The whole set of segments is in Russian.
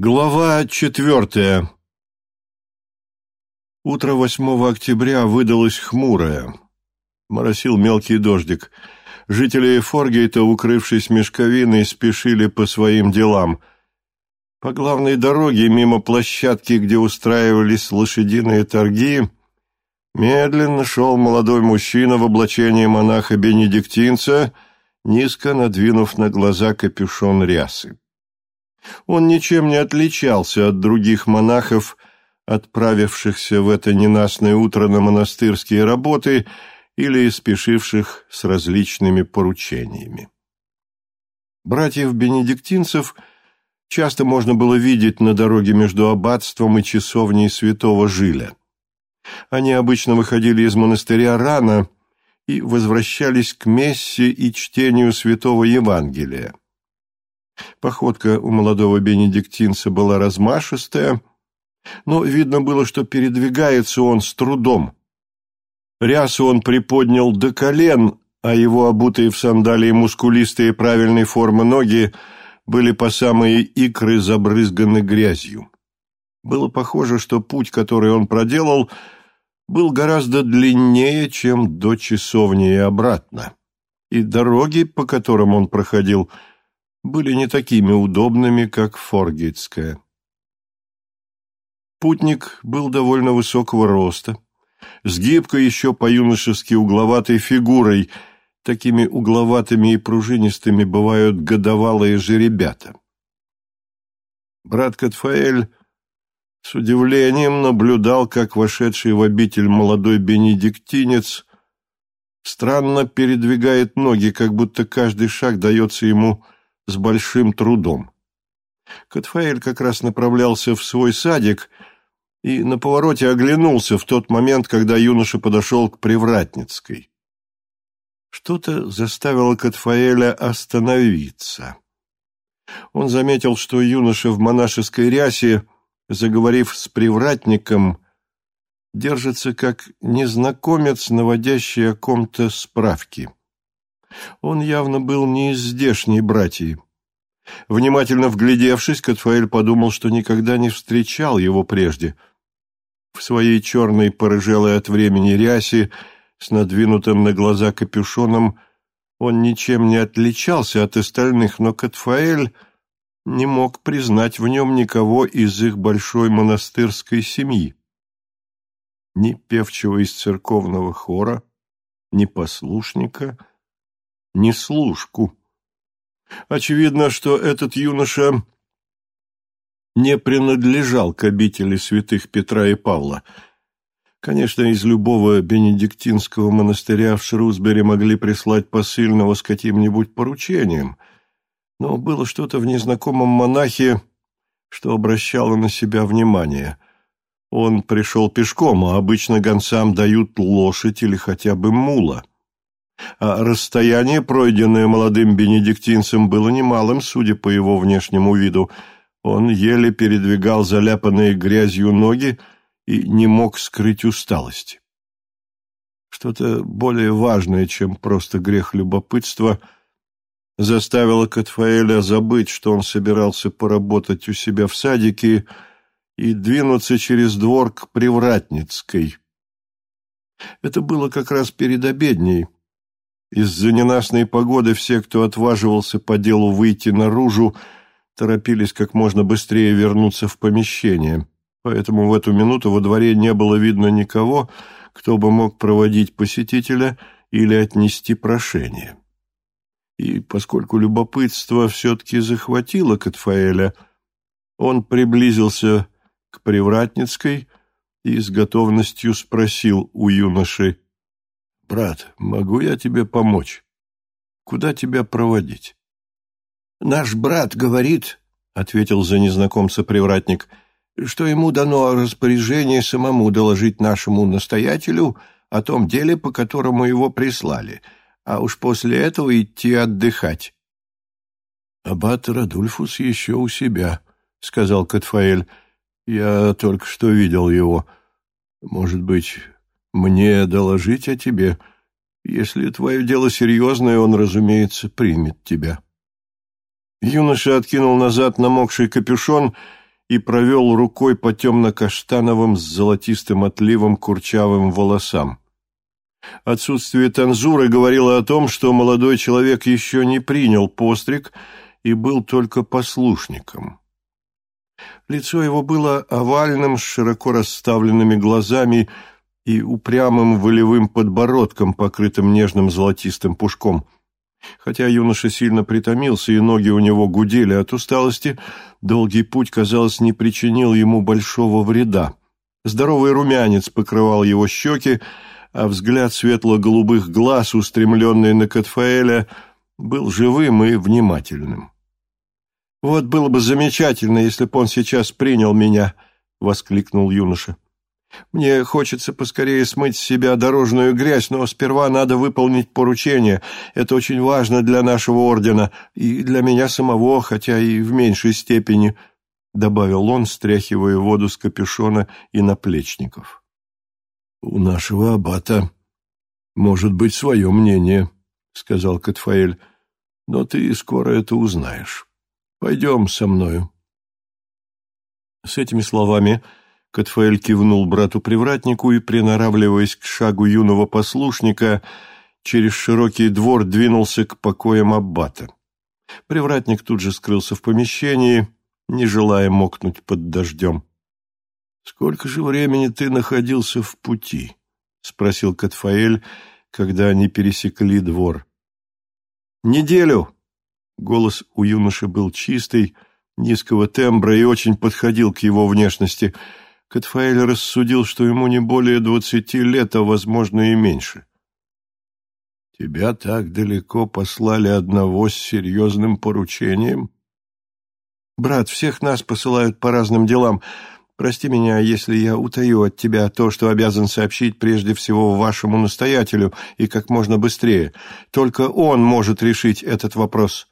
Глава четвертая Утро 8 октября выдалось хмурое. Моросил мелкий дождик. Жители Форгейта, укрывшись мешковиной, спешили по своим делам. По главной дороге, мимо площадки, где устраивались лошадиные торги, медленно шел молодой мужчина в облачении монаха-бенедиктинца, низко надвинув на глаза капюшон рясы. Он ничем не отличался от других монахов, отправившихся в это ненастное утро на монастырские работы или спешивших с различными поручениями. Братьев-бенедиктинцев часто можно было видеть на дороге между аббатством и часовней святого Жиля. Они обычно выходили из монастыря рано и возвращались к мессе и чтению святого Евангелия. Походка у молодого бенедиктинца была размашистая, но видно было, что передвигается он с трудом. Рясу он приподнял до колен, а его обутые в сандалии мускулистые правильной формы ноги были по самые икры забрызганы грязью. Было похоже, что путь, который он проделал, был гораздо длиннее, чем до часовни и обратно. И дороги, по которым он проходил, — были не такими удобными, как Форгейтская. Путник был довольно высокого роста, с гибкой еще по-юношески угловатой фигурой, такими угловатыми и пружинистыми бывают годовалые же ребята. Брат Катфаэль с удивлением наблюдал, как вошедший в обитель молодой бенедиктинец странно передвигает ноги, как будто каждый шаг дается ему с большим трудом. Катфаэль как раз направлялся в свой садик и на повороте оглянулся в тот момент, когда юноша подошел к Привратницкой. Что-то заставило Катфаэля остановиться. Он заметил, что юноша в монашеской рясе, заговорив с привратником, держится как незнакомец, наводящий о ком-то справки. Он явно был не из здешней братьи. Внимательно вглядевшись, Катфаэль подумал, что никогда не встречал его прежде. В своей черной, порыжелой от времени рясе, с надвинутым на глаза капюшоном, он ничем не отличался от остальных, но Катфаэль не мог признать в нем никого из их большой монастырской семьи. Ни певчего из церковного хора, ни послушника — ни служку. Очевидно, что этот юноша не принадлежал к обители святых Петра и Павла. Конечно, из любого бенедиктинского монастыря в Шрусбери могли прислать посыльного с каким-нибудь поручением, но было что-то в незнакомом монахе, что обращало на себя внимание. Он пришел пешком, а обычно гонцам дают лошадь или хотя бы мула расстояние, пройденное молодым бенедиктинцем, было немалым, судя по его внешнему виду. Он еле передвигал заляпанные грязью ноги и не мог скрыть усталость. Что-то более важное, чем просто грех любопытства, заставило Катфаэля забыть, что он собирался поработать у себя в садике и двинуться через двор к Привратницкой. Это было как раз перед обедней, из-за ненастной погоды все, кто отваживался по делу выйти наружу, торопились как можно быстрее вернуться в помещение. Поэтому в эту минуту во дворе не было видно никого, кто бы мог проводить посетителя или отнести прошение. И поскольку любопытство все-таки захватило Катфаэля, он приблизился к Привратницкой и с готовностью спросил у юноши, «Брат, могу я тебе помочь? Куда тебя проводить?» «Наш брат говорит, — ответил за незнакомца привратник, — что ему дано распоряжение самому доложить нашему настоятелю о том деле, по которому его прислали, а уж после этого идти отдыхать». «Аббат Радульфус еще у себя», — сказал Катфаэль. «Я только что видел его. Может быть, мне доложить о тебе. Если твое дело серьезное, он, разумеется, примет тебя». Юноша откинул назад намокший капюшон и провел рукой по темно-каштановым с золотистым отливом курчавым волосам. Отсутствие танзуры говорило о том, что молодой человек еще не принял постриг и был только послушником. Лицо его было овальным, с широко расставленными глазами и упрямым волевым подбородком, покрытым нежным золотистым пушком. Хотя юноша сильно притомился, и ноги у него гудели от усталости, долгий путь, казалось, не причинил ему большого вреда. Здоровый румянец покрывал его щеки, а взгляд светло-голубых глаз, устремленный на Катфаэля, был живым и внимательным. «Вот было бы замечательно, если бы он сейчас принял меня», — воскликнул юноша. «Мне хочется поскорее смыть с себя дорожную грязь, но сперва надо выполнить поручение. Это очень важно для нашего ордена и для меня самого, хотя и в меньшей степени», — добавил он, стряхивая воду с капюшона и наплечников. «У нашего аббата может быть свое мнение», — сказал Катфаэль, — «но ты скоро это узнаешь». Пойдем со мною. С этими словами Катфаэль кивнул брату-привратнику и, приноравливаясь к шагу юного послушника, через широкий двор двинулся к покоям аббата. Привратник тут же скрылся в помещении, не желая мокнуть под дождем. — Сколько же времени ты находился в пути? — спросил Катфаэль, когда они пересекли двор. — Неделю, Голос у юноши был чистый, низкого тембра и очень подходил к его внешности. Катфаэль рассудил, что ему не более двадцати лет, а, возможно, и меньше. «Тебя так далеко послали одного с серьезным поручением?» «Брат, всех нас посылают по разным делам. Прости меня, если я утаю от тебя то, что обязан сообщить прежде всего вашему настоятелю и как можно быстрее. Только он может решить этот вопрос».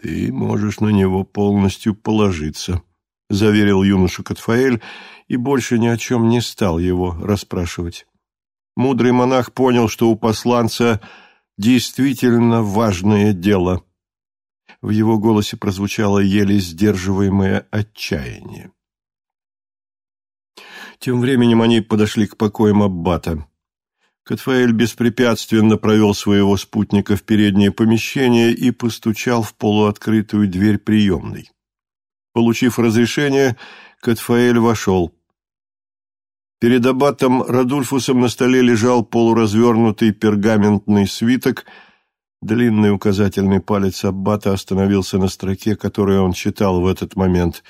«Ты можешь на него полностью положиться», — заверил юноша Катфаэль и больше ни о чем не стал его расспрашивать. Мудрый монах понял, что у посланца действительно важное дело. В его голосе прозвучало еле сдерживаемое отчаяние. Тем временем они подошли к покоям Аббата. Катфаэль беспрепятственно провел своего спутника в переднее помещение и постучал в полуоткрытую дверь приемной. Получив разрешение, Катфаэль вошел. Перед аббатом Радульфусом на столе лежал полуразвернутый пергаментный свиток. Длинный указательный палец аббата остановился на строке, которую он читал в этот момент.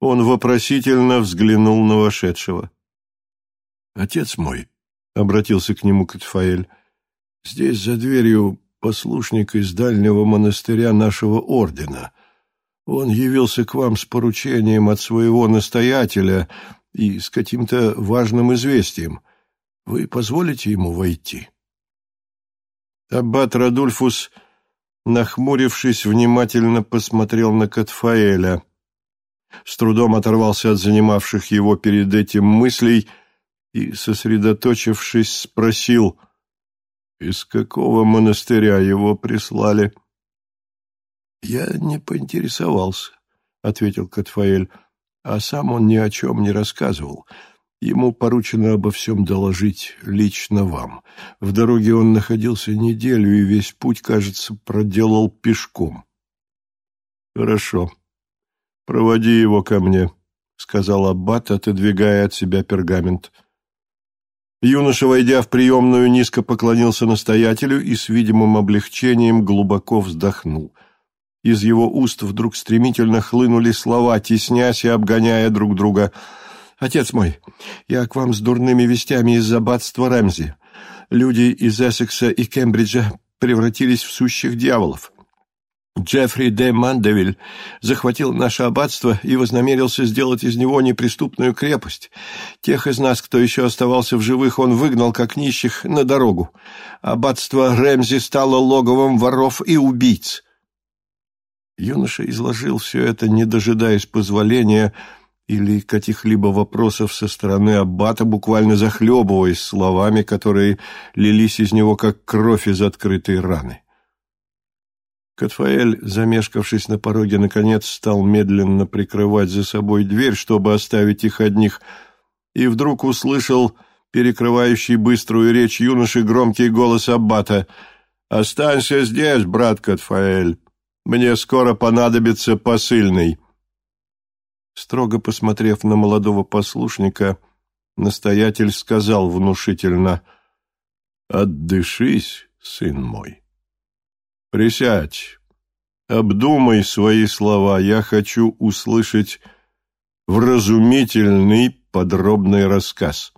Он вопросительно взглянул на вошедшего. «Отец мой», обратился к нему Катфаэль. «Здесь за дверью послушник из дальнего монастыря нашего ордена. Он явился к вам с поручением от своего настоятеля и с каким-то важным известием. Вы позволите ему войти?» Аббат Радульфус, нахмурившись, внимательно посмотрел на Катфаэля. С трудом оторвался от занимавших его перед этим мыслей – и, сосредоточившись, спросил, из какого монастыря его прислали. — Я не поинтересовался, — ответил Катфаэль, — а сам он ни о чем не рассказывал. Ему поручено обо всем доложить лично вам. В дороге он находился неделю и весь путь, кажется, проделал пешком. — Хорошо. Проводи его ко мне, — сказал Аббат, отодвигая от себя пергамент. — Юноша, войдя в приемную, низко поклонился настоятелю и с видимым облегчением глубоко вздохнул. Из его уст вдруг стремительно хлынули слова, теснясь и обгоняя друг друга. «Отец мой, я к вам с дурными вестями из аббатства Рэмзи. Люди из Эссекса и Кембриджа превратились в сущих дьяволов. Джеффри де Мандевиль захватил наше аббатство и вознамерился сделать из него неприступную крепость. Тех из нас, кто еще оставался в живых, он выгнал, как нищих, на дорогу. Аббатство Рэмзи стало логовом воров и убийц. Юноша изложил все это, не дожидаясь позволения или каких-либо вопросов со стороны аббата, буквально захлебываясь словами, которые лились из него, как кровь из открытой раны. Катфаэль, замешкавшись на пороге, наконец стал медленно прикрывать за собой дверь, чтобы оставить их одних, и вдруг услышал перекрывающий быструю речь юноши громкий голос Аббата. «Останься здесь, брат Катфаэль, мне скоро понадобится посыльный». Строго посмотрев на молодого послушника, настоятель сказал внушительно, «Отдышись, сын мой». Присядь, обдумай свои слова. Я хочу услышать вразумительный подробный рассказ.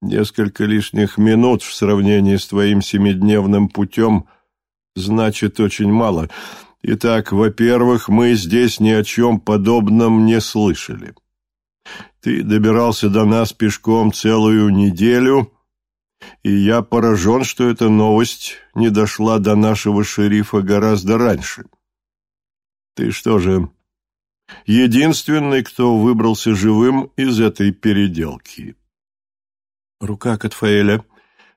Несколько лишних минут в сравнении с твоим семидневным путем значит очень мало. Итак, во-первых, мы здесь ни о чем подобном не слышали. Ты добирался до нас пешком целую неделю и я поражен, что эта новость не дошла до нашего шерифа гораздо раньше. Ты что же, единственный, кто выбрался живым из этой переделки?» Рука Катфаэля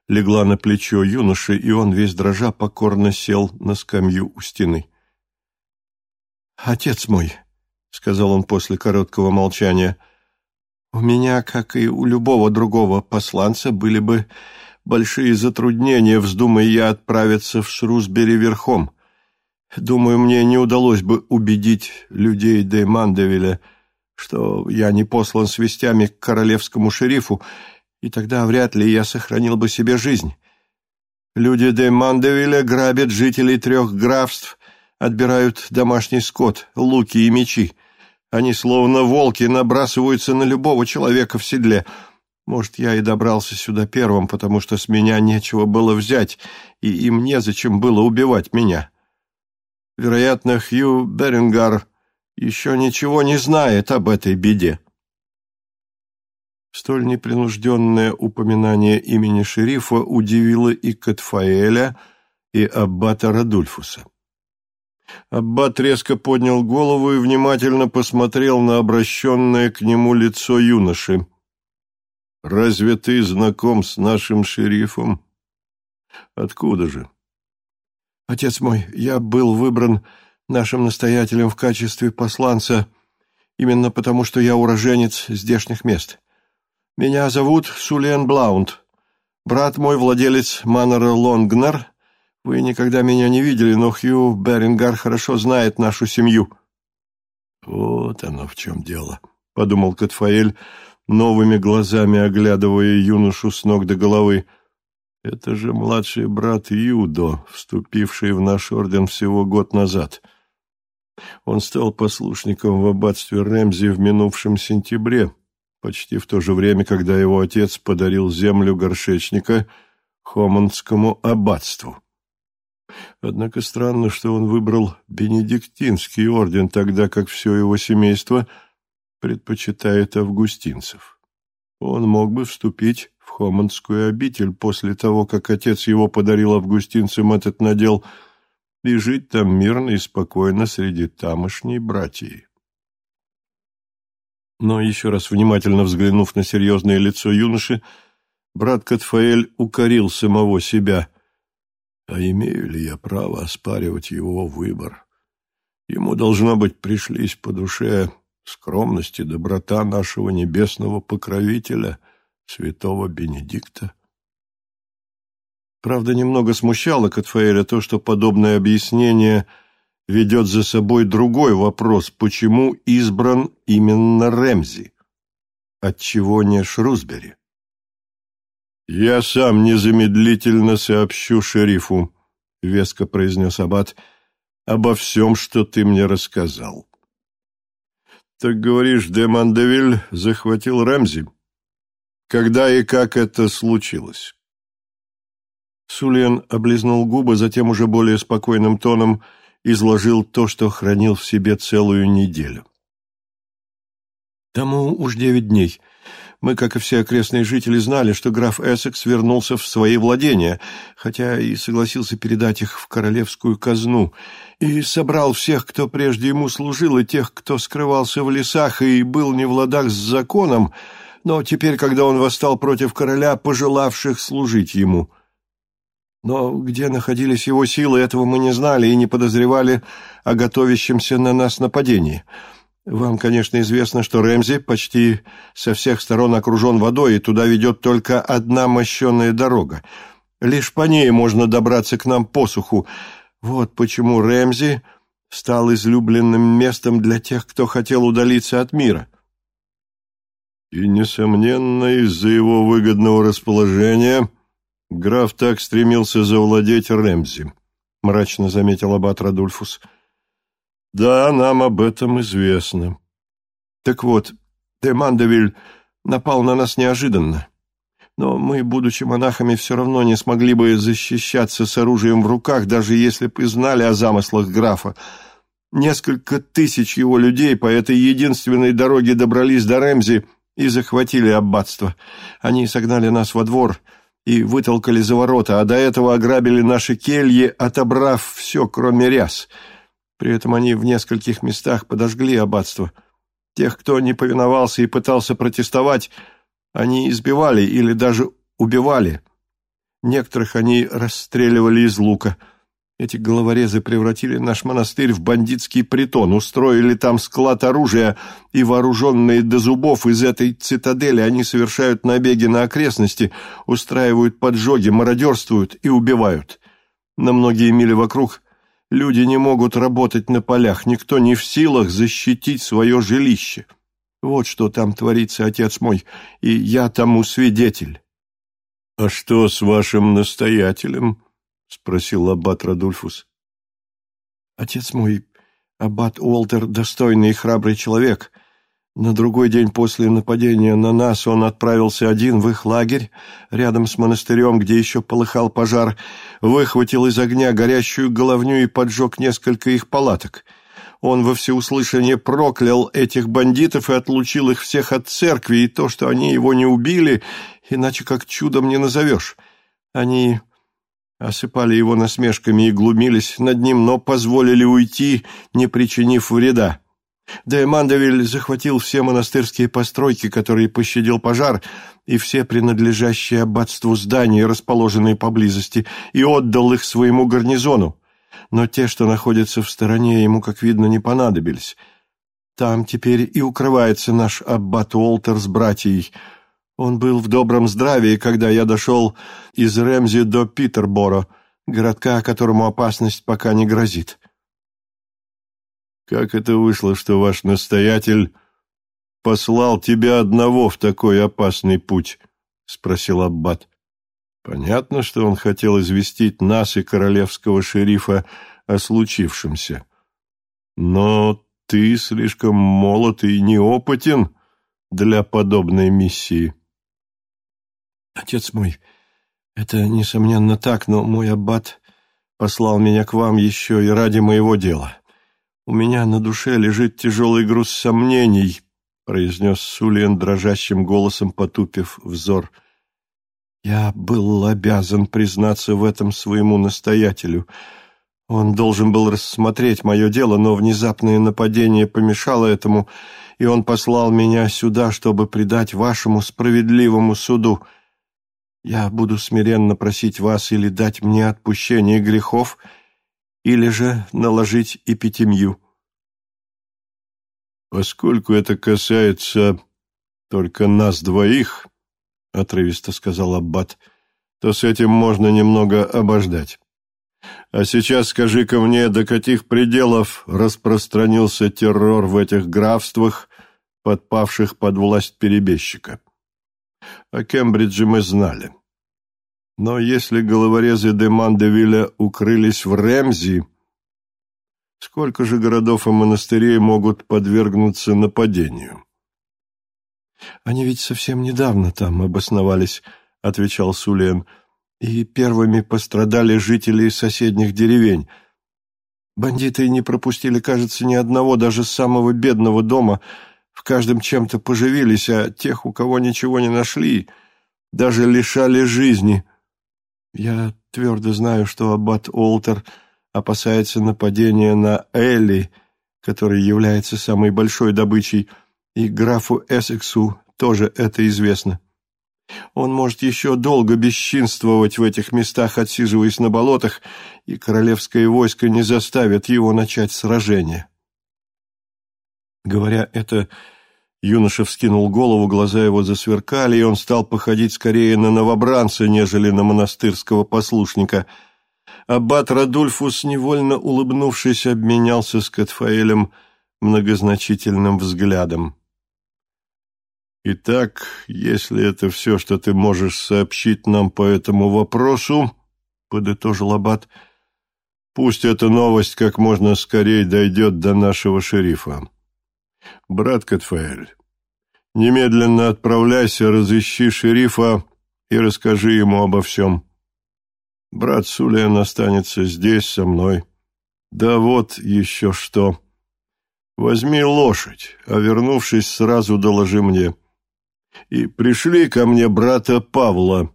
легла на плечо юноши, и он весь дрожа покорно сел на скамью у стены. «Отец мой», — сказал он после короткого молчания, — у меня, как и у любого другого посланца, были бы большие затруднения, вздумая я отправиться в Шрусбери верхом. Думаю, мне не удалось бы убедить людей де Мандевиля, что я не послан с вестями к королевскому шерифу, и тогда вряд ли я сохранил бы себе жизнь. Люди де Мандевиля грабят жителей трех графств, отбирают домашний скот, луки и мечи. Они, словно волки, набрасываются на любого человека в седле. Может, я и добрался сюда первым, потому что с меня нечего было взять, и им незачем было убивать меня. Вероятно, Хью Берингар еще ничего не знает об этой беде. Столь непринужденное упоминание имени шерифа удивило и Катфаэля, и аббата Радульфуса. Аббат резко поднял голову и внимательно посмотрел на обращенное к нему лицо юноши. «Разве ты знаком с нашим шерифом? Откуда же?» «Отец мой, я был выбран нашим настоятелем в качестве посланца именно потому, что я уроженец здешних мест. Меня зовут Сулен Блаунд. Брат мой владелец Маннера Лонгнер — вы никогда меня не видели, но Хью Берингар хорошо знает нашу семью». «Вот оно в чем дело», — подумал Катфаэль, новыми глазами оглядывая юношу с ног до головы. «Это же младший брат Юдо, вступивший в наш орден всего год назад. Он стал послушником в аббатстве Рэмзи в минувшем сентябре, почти в то же время, когда его отец подарил землю горшечника Хоманскому аббатству». Однако странно, что он выбрал Бенедиктинский орден, тогда как все его семейство предпочитает августинцев. Он мог бы вступить в Хоманскую обитель после того, как отец его подарил августинцам этот надел, и жить там мирно и спокойно среди тамошней братьи. Но еще раз внимательно взглянув на серьезное лицо юноши, брат Катфаэль укорил самого себя – а имею ли я право оспаривать его выбор? Ему, должно быть, пришлись по душе скромность и доброта нашего небесного покровителя, святого Бенедикта. Правда, немного смущало Катфаэля то, что подобное объяснение ведет за собой другой вопрос, почему избран именно Рэмзи, отчего не Шрусбери. «Я сам незамедлительно сообщу шерифу», — веско произнес Аббат, — «обо всем, что ты мне рассказал». «Так говоришь, де Мандевиль захватил Рэмзи? Когда и как это случилось?» Сулен облизнул губы, затем уже более спокойным тоном изложил то, что хранил в себе целую неделю. «Тому уж девять дней. Мы, как и все окрестные жители, знали, что граф Эссекс вернулся в свои владения, хотя и согласился передать их в королевскую казну, и собрал всех, кто прежде ему служил, и тех, кто скрывался в лесах и был не в ладах с законом, но теперь, когда он восстал против короля, пожелавших служить ему. Но где находились его силы, этого мы не знали и не подозревали о готовящемся на нас нападении. Вам, конечно, известно, что Рэмзи почти со всех сторон окружен водой, и туда ведет только одна мощенная дорога. Лишь по ней можно добраться к нам по суху. Вот почему Рэмзи стал излюбленным местом для тех, кто хотел удалиться от мира. И, несомненно, из-за его выгодного расположения граф так стремился завладеть Рэмзи, — мрачно заметил аббат Радульфус. — Да, нам об этом известно. Так вот, де напал на нас неожиданно. Но мы, будучи монахами, все равно не смогли бы защищаться с оружием в руках, даже если бы знали о замыслах графа. Несколько тысяч его людей по этой единственной дороге добрались до Рэмзи и захватили аббатство. Они согнали нас во двор и вытолкали за ворота, а до этого ограбили наши кельи, отобрав все, кроме ряс. При этом они в нескольких местах подожгли аббатство. Тех, кто не повиновался и пытался протестовать, они избивали или даже убивали. Некоторых они расстреливали из лука. Эти головорезы превратили наш монастырь в бандитский притон, устроили там склад оружия, и вооруженные до зубов из этой цитадели они совершают набеги на окрестности, устраивают поджоги, мародерствуют и убивают. На многие мили вокруг люди не могут работать на полях, никто не в силах защитить свое жилище. Вот что там творится, отец мой, и я тому свидетель. — А что с вашим настоятелем? — спросил аббат Радульфус. — Отец мой, аббат Уолтер, достойный и храбрый человек. На другой день после нападения на нас он отправился один в их лагерь, рядом с монастырем, где еще полыхал пожар, выхватил из огня горящую головню и поджег несколько их палаток — он во всеуслышание проклял этих бандитов и отлучил их всех от церкви, и то, что они его не убили, иначе как чудом не назовешь. Они осыпали его насмешками и глумились над ним, но позволили уйти, не причинив вреда. Де Мандевиль захватил все монастырские постройки, которые пощадил пожар, и все принадлежащие аббатству здания, расположенные поблизости, и отдал их своему гарнизону но те, что находятся в стороне, ему, как видно, не понадобились. Там теперь и укрывается наш аббат Уолтер с братьей. Он был в добром здравии, когда я дошел из Ремзи до Питерборо, городка, которому опасность пока не грозит. Как это вышло, что ваш настоятель послал тебя одного в такой опасный путь? — спросил Аббат. Понятно, что он хотел известить нас и королевского шерифа о случившемся. Но ты слишком молод и неопытен для подобной миссии. Отец мой, это, несомненно, так, но мой аббат послал меня к вам еще и ради моего дела. У меня на душе лежит тяжелый груз сомнений, произнес Сулиен дрожащим голосом, потупив взор — я был обязан признаться в этом своему настоятелю. Он должен был рассмотреть мое дело, но внезапное нападение помешало этому, и он послал меня сюда, чтобы предать вашему справедливому суду. Я буду смиренно просить вас или дать мне отпущение грехов, или же наложить эпитемью. Поскольку это касается только нас двоих, — отрывисто сказал Аббат, — то с этим можно немного обождать. А сейчас скажи-ка мне, до каких пределов распространился террор в этих графствах, подпавших под власть перебежчика? О Кембридже мы знали. Но если головорезы де Мандевиля укрылись в Ремзи, сколько же городов и монастырей могут подвергнуться нападению? «Они ведь совсем недавно там обосновались», — отвечал Сулиен, «и первыми пострадали жители соседних деревень. Бандиты не пропустили, кажется, ни одного, даже самого бедного дома. В каждом чем-то поживились, а тех, у кого ничего не нашли, даже лишали жизни. Я твердо знаю, что аббат Олтер опасается нападения на Элли, который является самой большой добычей, — и графу Эссексу тоже это известно. Он может еще долго бесчинствовать в этих местах, отсиживаясь на болотах, и королевское войско не заставит его начать сражение. Говоря это, юноша вскинул голову, глаза его засверкали, и он стал походить скорее на новобранца, нежели на монастырского послушника. Аббат Радульфус, невольно улыбнувшись, обменялся с Катфаэлем многозначительным взглядом. «Итак, если это все, что ты можешь сообщить нам по этому вопросу, — подытожил Аббат, — пусть эта новость как можно скорее дойдет до нашего шерифа. Брат Катфаэль, немедленно отправляйся, разыщи шерифа и расскажи ему обо всем. Брат Сулиан останется здесь со мной. Да вот еще что. Возьми лошадь, а вернувшись, сразу доложи мне» и пришли ко мне брата Павла.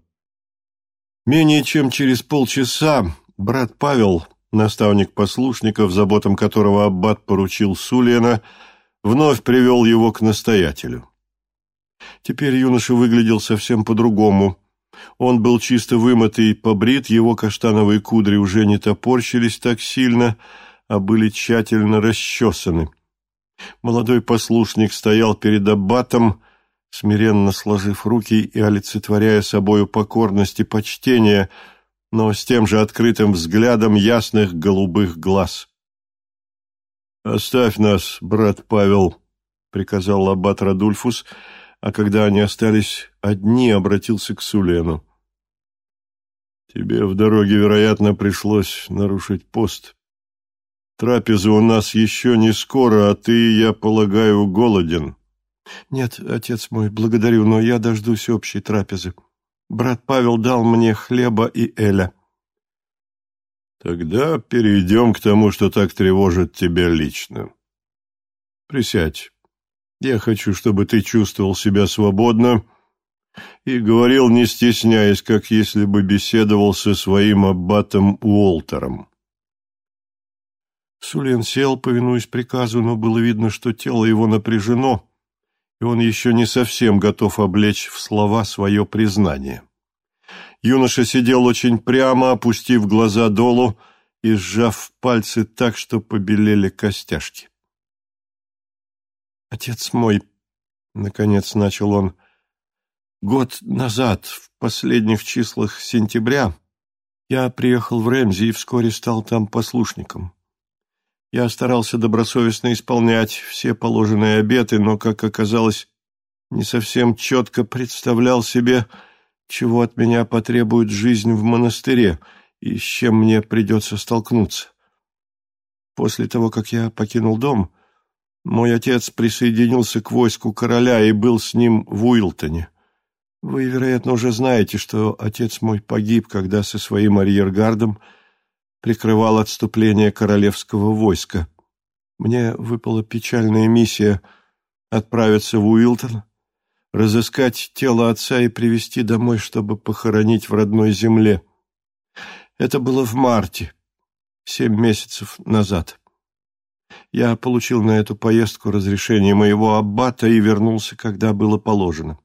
Менее чем через полчаса брат Павел, наставник послушников, заботам которого аббат поручил Сулиена, вновь привел его к настоятелю. Теперь юноша выглядел совсем по-другому. Он был чисто вымытый и побрит, его каштановые кудри уже не топорщились так сильно, а были тщательно расчесаны. Молодой послушник стоял перед аббатом, смиренно сложив руки и олицетворяя собою покорность и почтение, но с тем же открытым взглядом ясных голубых глаз. «Оставь нас, брат Павел», — приказал аббат Радульфус, а когда они остались одни, обратился к Сулену. «Тебе в дороге, вероятно, пришлось нарушить пост. Трапеза у нас еще не скоро, а ты, я полагаю, голоден». «Нет, отец мой, благодарю, но я дождусь общей трапезы. Брат Павел дал мне хлеба и эля». «Тогда перейдем к тому, что так тревожит тебя лично. Присядь. Я хочу, чтобы ты чувствовал себя свободно и говорил, не стесняясь, как если бы беседовал со своим аббатом Уолтером». Сулен сел, повинуясь приказу, но было видно, что тело его напряжено, и он еще не совсем готов облечь в слова свое признание. Юноша сидел очень прямо, опустив глаза долу и сжав пальцы так, что побелели костяшки. «Отец мой», — наконец начал он, — «год назад, в последних числах сентября, я приехал в Рэмзи и вскоре стал там послушником. Я старался добросовестно исполнять все положенные обеты, но, как оказалось, не совсем четко представлял себе, чего от меня потребует жизнь в монастыре и с чем мне придется столкнуться. После того, как я покинул дом, мой отец присоединился к войску короля и был с ним в Уилтоне. Вы, вероятно, уже знаете, что отец мой погиб, когда со своим арьергардом прикрывал отступление королевского войска. Мне выпала печальная миссия отправиться в Уилтон, разыскать тело отца и привезти домой, чтобы похоронить в родной земле. Это было в марте, семь месяцев назад. Я получил на эту поездку разрешение моего аббата и вернулся, когда было положено.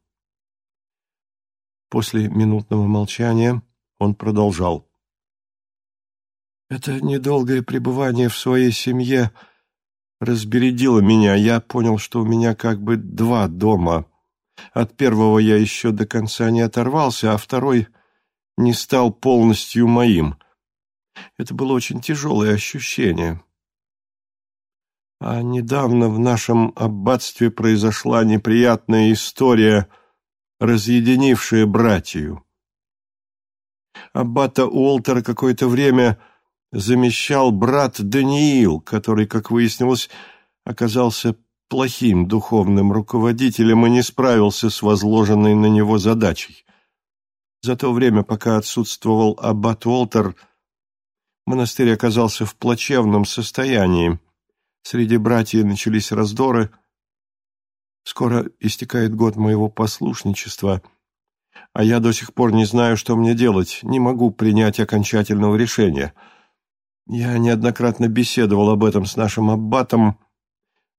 После минутного молчания он продолжал. Это недолгое пребывание в своей семье разбередило меня. Я понял, что у меня как бы два дома. От первого я еще до конца не оторвался, а второй не стал полностью моим. Это было очень тяжелое ощущение. А недавно в нашем аббатстве произошла неприятная история, разъединившая братью. Аббата Уолтера какое-то время замещал брат Даниил, который, как выяснилось, оказался плохим духовным руководителем и не справился с возложенной на него задачей. За то время, пока отсутствовал аббат Уолтер, монастырь оказался в плачевном состоянии. Среди братьев начались раздоры. Скоро истекает год моего послушничества, а я до сих пор не знаю, что мне делать, не могу принять окончательного решения — я неоднократно беседовал об этом с нашим аббатом,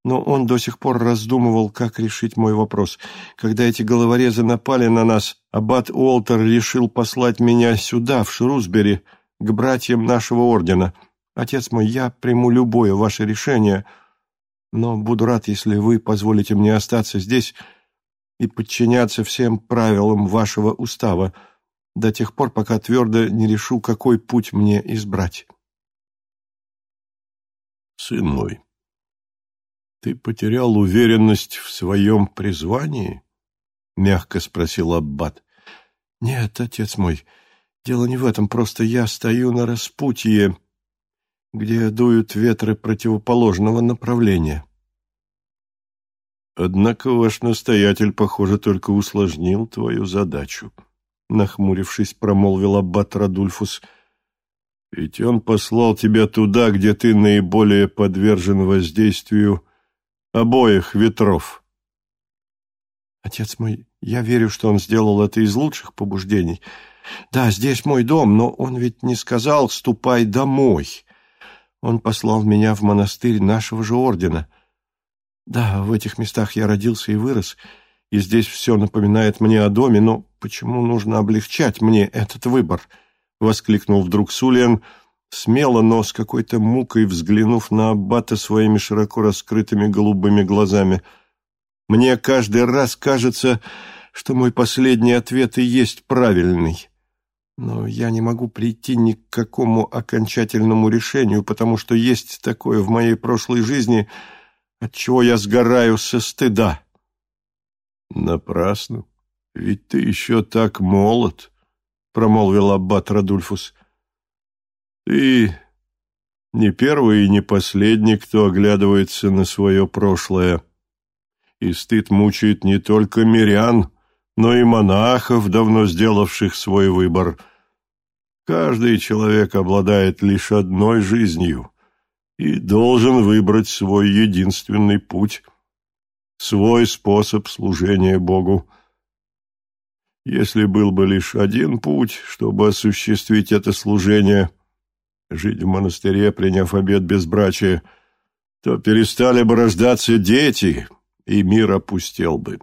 но он до сих пор раздумывал, как решить мой вопрос. Когда эти головорезы напали на нас, аббат Уолтер решил послать меня сюда, в Шрусбери, к братьям нашего ордена. Отец мой, я приму любое ваше решение, но буду рад, если вы позволите мне остаться здесь и подчиняться всем правилам вашего устава до тех пор, пока твердо не решу, какой путь мне избрать. Сын мой, ты потерял уверенность в своем призвании? Мягко спросил Аббат. Нет, отец мой, дело не в этом, просто я стою на распутье, где дуют ветры противоположного направления. Однако ваш настоятель, похоже, только усложнил твою задачу, нахмурившись, промолвил аббат Радульфус. Ведь он послал тебя туда, где ты наиболее подвержен воздействию обоих ветров. Отец мой, я верю, что он сделал это из лучших побуждений. Да, здесь мой дом, но он ведь не сказал «ступай домой». Он послал меня в монастырь нашего же ордена. Да, в этих местах я родился и вырос, и здесь все напоминает мне о доме, но почему нужно облегчать мне этот выбор?» — воскликнул вдруг Сулиан — смело, но с какой-то мукой взглянув на Аббата своими широко раскрытыми голубыми глазами. «Мне каждый раз кажется, что мой последний ответ и есть правильный. Но я не могу прийти ни к какому окончательному решению, потому что есть такое в моей прошлой жизни, от чего я сгораю со стыда». «Напрасно, ведь ты еще так молод», — промолвил Аббат Радульфус. Ты не первый и не последний, кто оглядывается на свое прошлое. И стыд мучает не только мирян, но и монахов, давно сделавших свой выбор. Каждый человек обладает лишь одной жизнью и должен выбрать свой единственный путь, свой способ служения Богу. Если был бы лишь один путь, чтобы осуществить это служение – жить в монастыре, приняв обет безбрачия, то перестали бы рождаться дети, и мир опустел бы.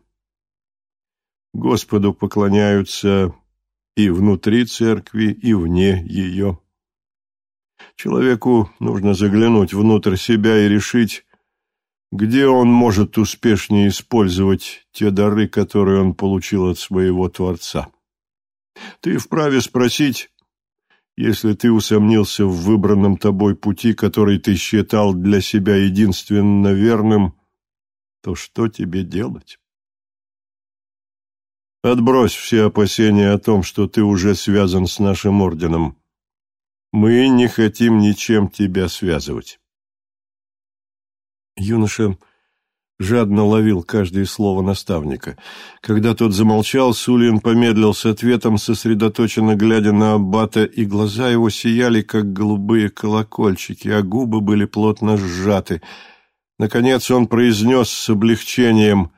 Господу поклоняются и внутри церкви, и вне ее. Человеку нужно заглянуть внутрь себя и решить, где он может успешнее использовать те дары, которые он получил от своего Творца. Ты вправе спросить, если ты усомнился в выбранном тобой пути, который ты считал для себя единственно верным, то что тебе делать? Отбрось все опасения о том, что ты уже связан с нашим орденом. Мы не хотим ничем тебя связывать. Юноша жадно ловил каждое слово наставника. Когда тот замолчал, Сулин помедлил с ответом, сосредоточенно глядя на аббата, и глаза его сияли, как голубые колокольчики, а губы были плотно сжаты. Наконец он произнес с облегчением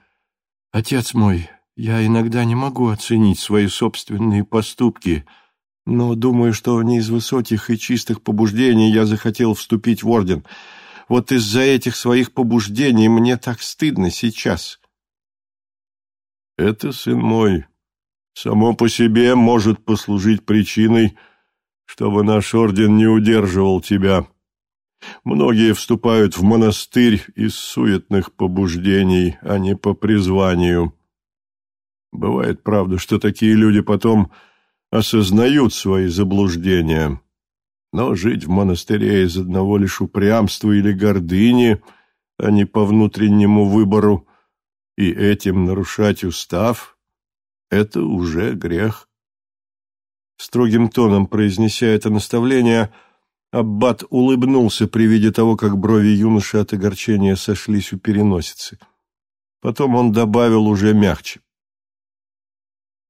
«Отец мой, я иногда не могу оценить свои собственные поступки». Но думаю, что не из высоких и чистых побуждений я захотел вступить в орден. Вот из-за этих своих побуждений мне так стыдно сейчас. Это, сын мой, само по себе может послужить причиной, чтобы наш орден не удерживал тебя. Многие вступают в монастырь из суетных побуждений, а не по призванию. Бывает, правда, что такие люди потом осознают свои заблуждения но жить в монастыре из одного лишь упрямства или гордыни, а не по внутреннему выбору, и этим нарушать устав — это уже грех. Строгим тоном произнеся это наставление, Аббат улыбнулся при виде того, как брови юноши от огорчения сошлись у переносицы. Потом он добавил уже мягче.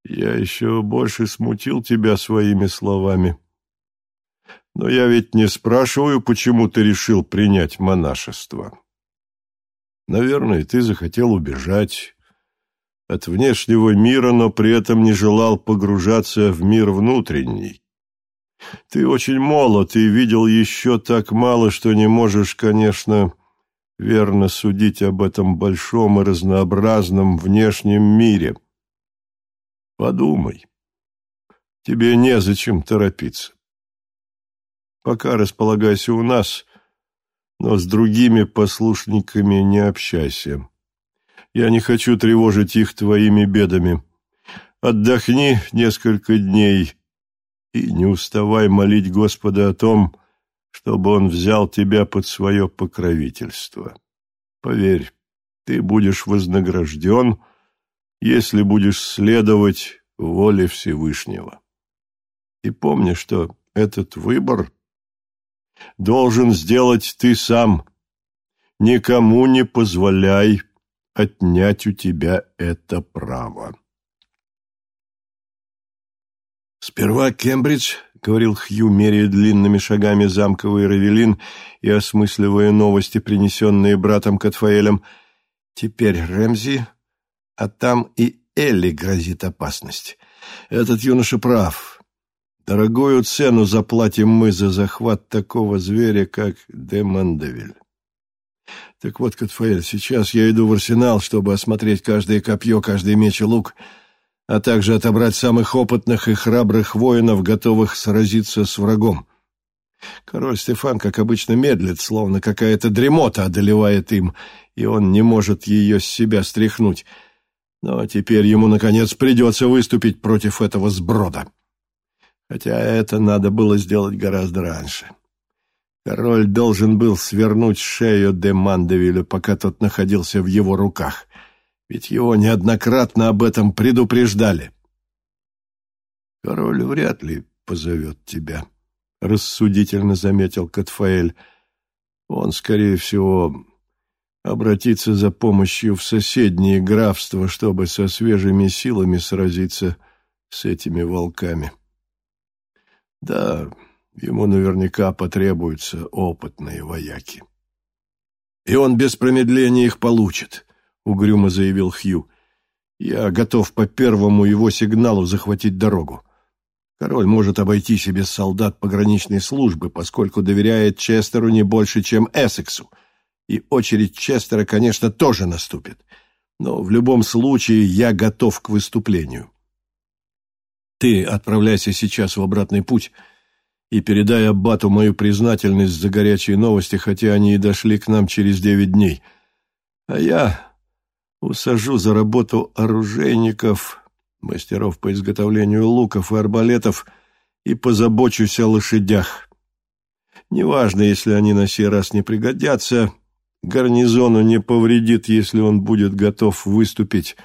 «Я еще больше смутил тебя своими словами». Но я ведь не спрашиваю, почему ты решил принять монашество. Наверное, ты захотел убежать от внешнего мира, но при этом не желал погружаться в мир внутренний. Ты очень молод и видел еще так мало, что не можешь, конечно, верно судить об этом большом и разнообразном внешнем мире. Подумай. Тебе незачем торопиться. Пока располагайся у нас, но с другими послушниками не общайся. Я не хочу тревожить их твоими бедами. Отдохни несколько дней и не уставай молить Господа о том, чтобы Он взял тебя под свое покровительство. Поверь, ты будешь вознагражден, если будешь следовать воле Всевышнего. И помни, что этот выбор должен сделать ты сам. Никому не позволяй отнять у тебя это право. Сперва Кембридж, — говорил Хью, меряя длинными шагами замковый равелин и осмысливая новости, принесенные братом Катфаэлем. Теперь Рэмзи, а там и Элли грозит опасность. Этот юноша прав. Дорогую цену заплатим мы за захват такого зверя, как де Мандевиль. Так вот, Катфаэль, сейчас я иду в арсенал, чтобы осмотреть каждое копье, каждый меч и лук — а также отобрать самых опытных и храбрых воинов, готовых сразиться с врагом. Король Стефан, как обычно, медлит, словно какая-то дремота одолевает им, и он не может ее с себя стряхнуть. Но теперь ему, наконец, придется выступить против этого сброда. Хотя это надо было сделать гораздо раньше. Король должен был свернуть шею де Мандевилю, пока тот находился в его руках ведь его неоднократно об этом предупреждали. «Король вряд ли позовет тебя», — рассудительно заметил Катфаэль. «Он, скорее всего, обратится за помощью в соседние графства, чтобы со свежими силами сразиться с этими волками. Да, ему наверняка потребуются опытные вояки. И он без промедления их получит» угрюмо заявил Хью. «Я готов по первому его сигналу захватить дорогу. Король может обойтись и без солдат пограничной службы, поскольку доверяет Честеру не больше, чем Эссексу. И очередь Честера, конечно, тоже наступит. Но в любом случае я готов к выступлению. Ты отправляйся сейчас в обратный путь» и передай Аббату мою признательность за горячие новости, хотя они и дошли к нам через девять дней. А я Усажу за работу оружейников, мастеров по изготовлению луков и арбалетов и позабочусь о лошадях. Неважно, если они на сей раз не пригодятся, гарнизону не повредит, если он будет готов выступить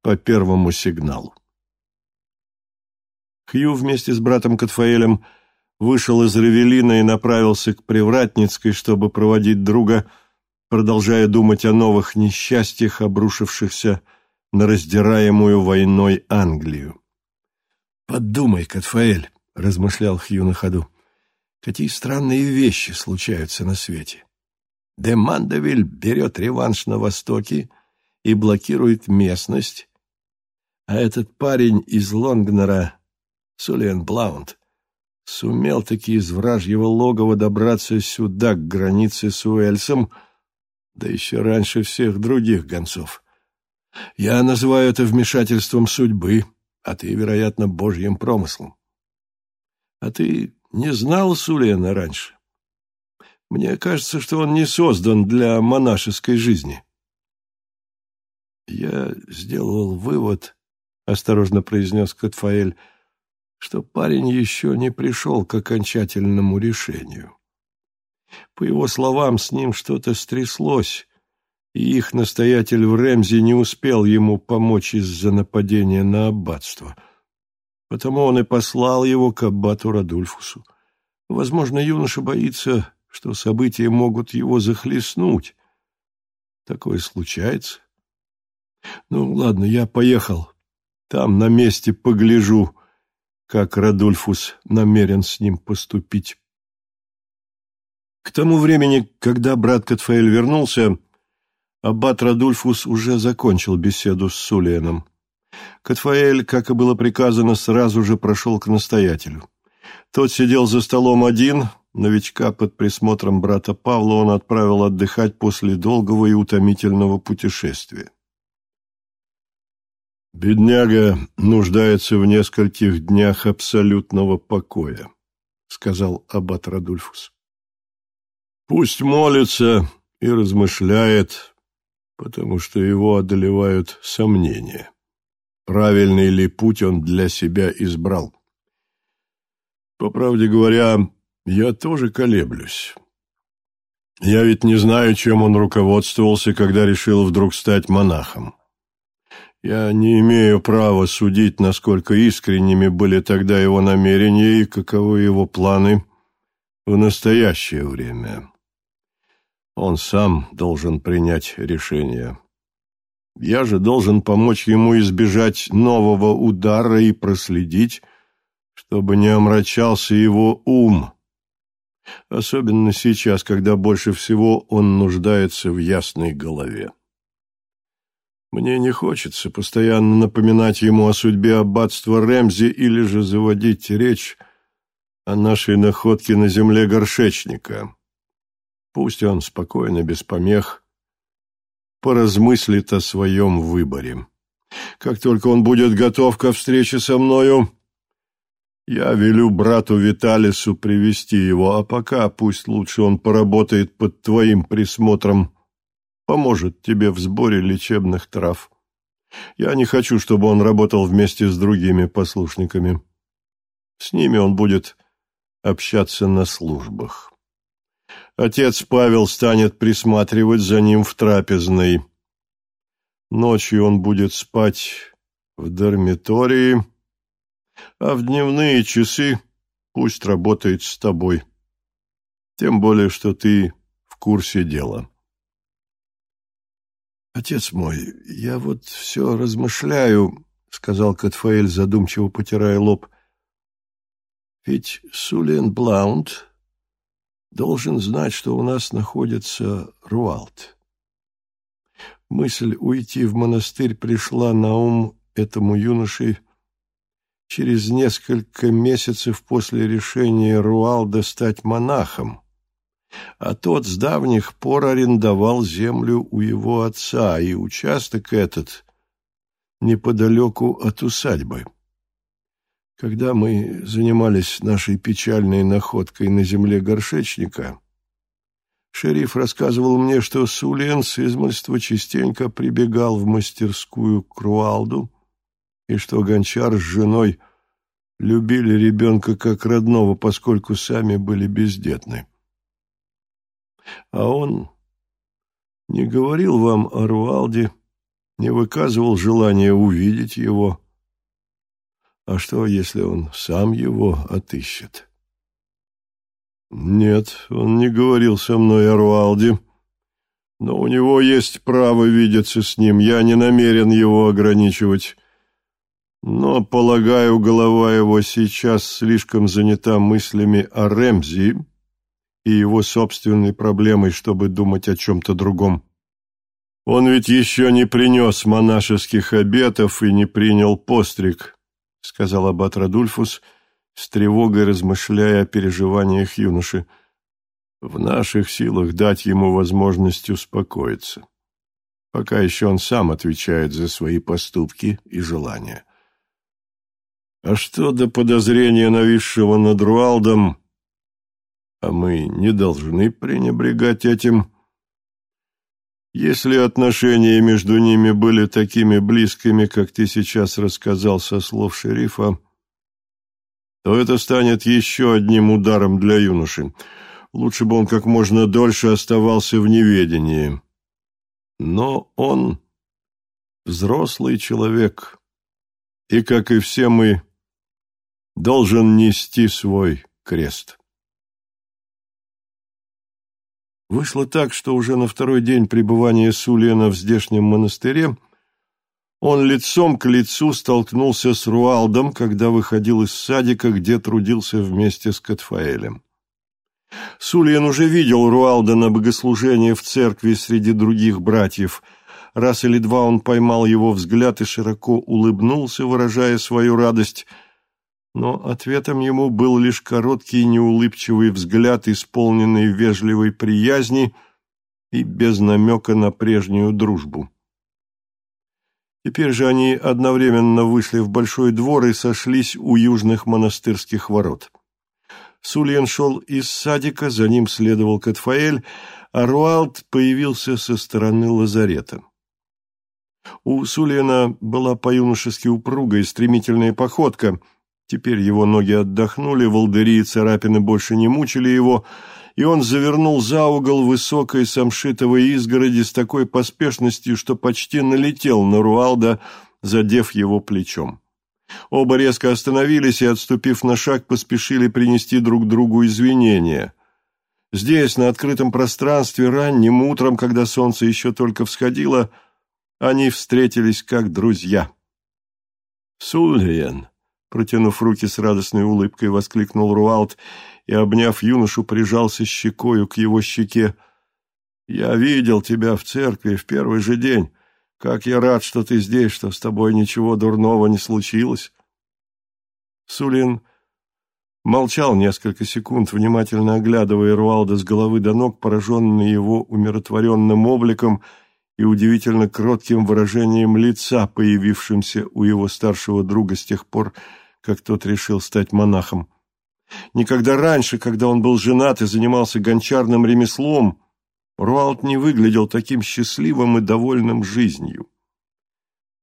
по первому сигналу. Хью вместе с братом Катфаэлем вышел из Равелина и направился к Привратницкой, чтобы проводить друга – продолжая думать о новых несчастьях, обрушившихся на раздираемую войной Англию. «Подумай, Катфаэль», — размышлял Хью на ходу, — «какие странные вещи случаются на свете. Де Мандевиль берет реванш на Востоке и блокирует местность, а этот парень из Лонгнера, Сулиан Блаунд, сумел таки из вражьего логова добраться сюда, к границе с Уэльсом, — да еще раньше всех других гонцов. Я называю это вмешательством судьбы, а ты, вероятно, божьим промыслом. А ты не знал Сулена раньше? Мне кажется, что он не создан для монашеской жизни. Я сделал вывод, — осторожно произнес Катфаэль, — что парень еще не пришел к окончательному решению. По его словам, с ним что-то стряслось, и их настоятель в Ремзе не успел ему помочь из-за нападения на аббатство. Потому он и послал его к аббату Радульфусу. Возможно, юноша боится, что события могут его захлестнуть. Такое случается. Ну, ладно, я поехал. Там на месте погляжу, как Радульфус намерен с ним поступить. К тому времени, когда брат Катфаэль вернулся, аббат Радульфус уже закончил беседу с Сулианом. Катфаэль, как и было приказано, сразу же прошел к настоятелю. Тот сидел за столом один, новичка под присмотром брата Павла он отправил отдыхать после долгого и утомительного путешествия. «Бедняга нуждается в нескольких днях абсолютного покоя», — сказал аббат Радульфус. «Пусть молится и размышляет, потому что его одолевают сомнения. Правильный ли путь он для себя избрал? По правде говоря, я тоже колеблюсь. Я ведь не знаю, чем он руководствовался, когда решил вдруг стать монахом. Я не имею права судить, насколько искренними были тогда его намерения и каковы его планы в настоящее время. Он сам должен принять решение. Я же должен помочь ему избежать нового удара и проследить, чтобы не омрачался его ум, особенно сейчас, когда больше всего он нуждается в ясной голове. Мне не хочется постоянно напоминать ему о судьбе аббатства Рэмзи или же заводить речь о нашей находке на земле горшечника. Пусть он спокойно, без помех, поразмыслит о своем выборе. Как только он будет готов ко встрече со мною, я велю брату Виталису привести его, а пока пусть лучше он поработает под твоим присмотром, поможет тебе в сборе лечебных трав. Я не хочу, чтобы он работал вместе с другими послушниками. С ними он будет общаться на службах. Отец Павел станет присматривать за ним в трапезной. Ночью он будет спать в дармитории, а в дневные часы пусть работает с тобой. Тем более, что ты в курсе дела. «Отец мой, я вот все размышляю», — сказал Катфаэль, задумчиво потирая лоб. «Ведь Сулиен Блаунд должен знать, что у нас находится Руалт. Мысль уйти в монастырь пришла на ум этому юноше через несколько месяцев после решения Руалда стать монахом, а тот с давних пор арендовал землю у его отца, и участок этот неподалеку от усадьбы. Когда мы занимались нашей печальной находкой на земле горшечника, шериф рассказывал мне, что Сулен с измольства частенько прибегал в мастерскую к Руалду, и что гончар с женой любили ребенка как родного, поскольку сами были бездетны. А он не говорил вам о Руалде, не выказывал желания увидеть его, а что, если он сам его отыщет? Нет, он не говорил со мной о Руалде, но у него есть право видеться с ним, я не намерен его ограничивать. Но, полагаю, голова его сейчас слишком занята мыслями о Рэмзи и его собственной проблемой, чтобы думать о чем-то другом. Он ведь еще не принес монашеских обетов и не принял постриг. — сказал аббат Радульфус, с тревогой размышляя о переживаниях юноши. «В наших силах дать ему возможность успокоиться. Пока еще он сам отвечает за свои поступки и желания. А что до подозрения нависшего над Руалдом, а мы не должны пренебрегать этим...» Если отношения между ними были такими близкими, как ты сейчас рассказал со слов шерифа, то это станет еще одним ударом для юноши. Лучше бы он как можно дольше оставался в неведении. Но он взрослый человек, и, как и все мы, должен нести свой крест. Вышло так, что уже на второй день пребывания Сулиена в здешнем монастыре он лицом к лицу столкнулся с Руалдом, когда выходил из садика, где трудился вместе с Катфаэлем. Сулиен уже видел Руалда на богослужении в церкви среди других братьев. Раз или два он поймал его взгляд и широко улыбнулся, выражая свою радость. Но ответом ему был лишь короткий неулыбчивый взгляд, исполненный вежливой приязни и без намека на прежнюю дружбу. Теперь же они одновременно вышли в большой двор и сошлись у южных монастырских ворот. Сульян шел из садика, за ним следовал Катфаэль, а Руалт появился со стороны лазарета. У Сульяна была по-юношески упругая стремительная походка. Теперь его ноги отдохнули, волдыри и царапины больше не мучили его, и он завернул за угол высокой самшитовой изгороди с такой поспешностью, что почти налетел на Руалда, задев его плечом. Оба резко остановились и, отступив на шаг, поспешили принести друг другу извинения. Здесь, на открытом пространстве, ранним утром, когда солнце еще только всходило, они встретились как друзья. «Сульян!» — протянув руки с радостной улыбкой, воскликнул Руалт и, обняв юношу, прижался щекою к его щеке. «Я видел тебя в церкви в первый же день. Как я рад, что ты здесь, что с тобой ничего дурного не случилось. Сулин молчал несколько секунд, внимательно оглядывая Руалда с головы до ног, пораженный его умиротворенным обликом и удивительно кротким выражением лица, появившимся у его старшего друга с тех пор, как тот решил стать монахом. Никогда раньше, когда он был женат и занимался гончарным ремеслом, Руалт не выглядел таким счастливым и довольным жизнью.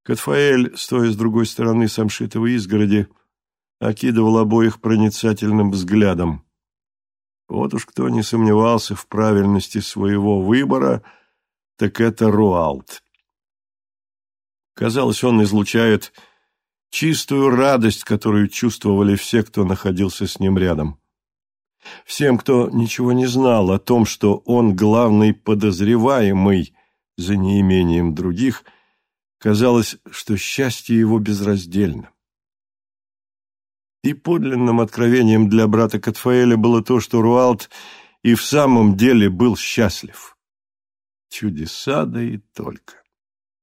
Катфаэль, стоя с другой стороны самшитовой изгороди, окидывал обоих проницательным взглядом. Вот уж кто не сомневался в правильности своего выбора, так это Руалт. Казалось, он излучает чистую радость, которую чувствовали все, кто находился с ним рядом. Всем, кто ничего не знал о том, что он главный подозреваемый за неимением других, казалось, что счастье его безраздельно. И подлинным откровением для брата Катфаэля было то, что Руалт и в самом деле был счастлив. Чудеса да и только.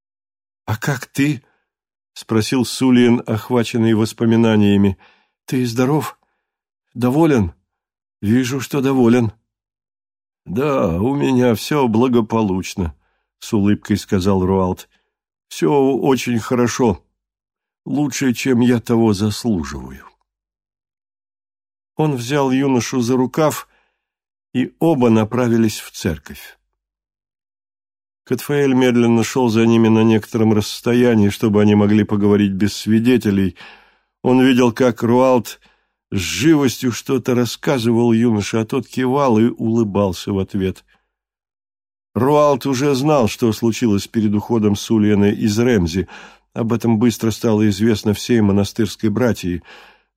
— А как ты? — спросил Сулиен, охваченный воспоминаниями. — Ты здоров? Доволен? — Вижу, что доволен. Да, у меня все благополучно, с улыбкой сказал Руалт. Все очень хорошо. Лучше, чем я того заслуживаю. Он взял юношу за рукав, и оба направились в церковь. Катфаэль медленно шел за ними на некотором расстоянии, чтобы они могли поговорить без свидетелей. Он видел, как Руалт с живостью что-то рассказывал юноша, а тот кивал и улыбался в ответ. Руалт уже знал, что случилось перед уходом Сульяна из Ремзи. Об этом быстро стало известно всей монастырской братьи.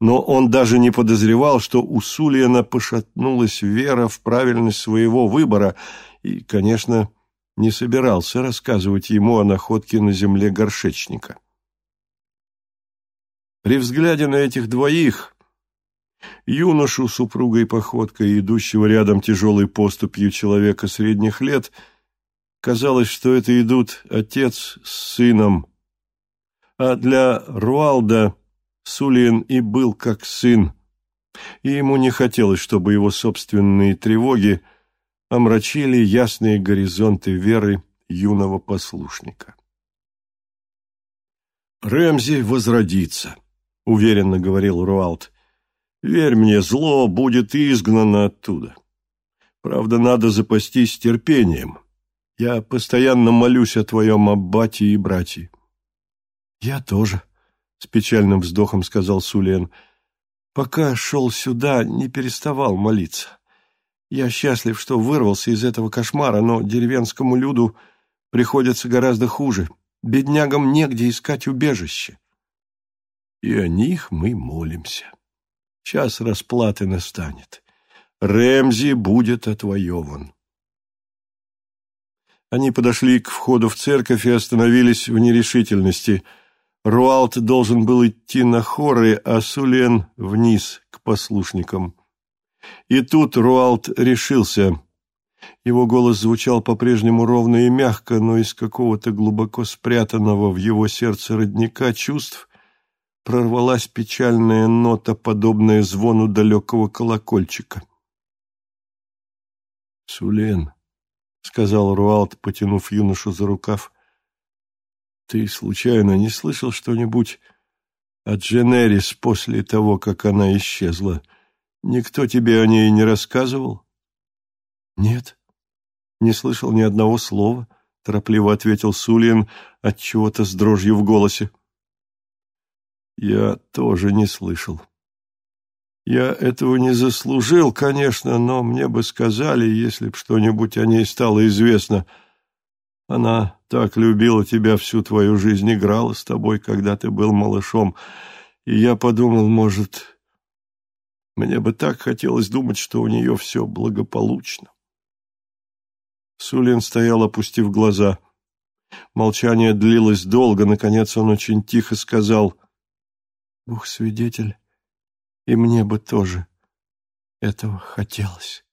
Но он даже не подозревал, что у Сульяна пошатнулась вера в правильность своего выбора и, конечно, не собирался рассказывать ему о находке на земле горшечника. При взгляде на этих двоих Юношу с упругой походкой, идущего рядом тяжелой поступью человека средних лет, казалось, что это идут отец с сыном. А для Руалда Сулиен и был как сын, и ему не хотелось, чтобы его собственные тревоги омрачили ясные горизонты веры юного послушника. «Рэмзи возродится», — уверенно говорил Руалд. Верь мне, зло будет изгнано оттуда. Правда, надо запастись терпением. Я постоянно молюсь о твоем аббате и братье. — Я тоже, — с печальным вздохом сказал Сулен. — Пока шел сюда, не переставал молиться. Я счастлив, что вырвался из этого кошмара, но деревенскому люду приходится гораздо хуже. Беднягам негде искать убежище. И о них мы молимся. Час расплаты настанет. Рэмзи будет отвоеван. Они подошли к входу в церковь и остановились в нерешительности. Руалт должен был идти на хоры, а Сулен вниз, к послушникам. И тут Руалт решился. Его голос звучал по-прежнему ровно и мягко, но из какого-то глубоко спрятанного в его сердце родника чувств прорвалась печальная нота, подобная звону далекого колокольчика. «Сулен», — сказал Руалт, потянув юношу за рукав, — «ты случайно не слышал что-нибудь от Дженерис после того, как она исчезла? Никто тебе о ней не рассказывал?» «Нет, не слышал ни одного слова», — торопливо ответил Сулиен от чего-то с дрожью в голосе. Я тоже не слышал. Я этого не заслужил, конечно, но мне бы сказали, если б что-нибудь о ней стало известно. Она так любила тебя всю твою жизнь, играла с тобой, когда ты был малышом. И я подумал, может, мне бы так хотелось думать, что у нее все благополучно. Сулин стоял, опустив глаза. Молчание длилось долго, наконец он очень тихо сказал — Бог свидетель, и мне бы тоже этого хотелось.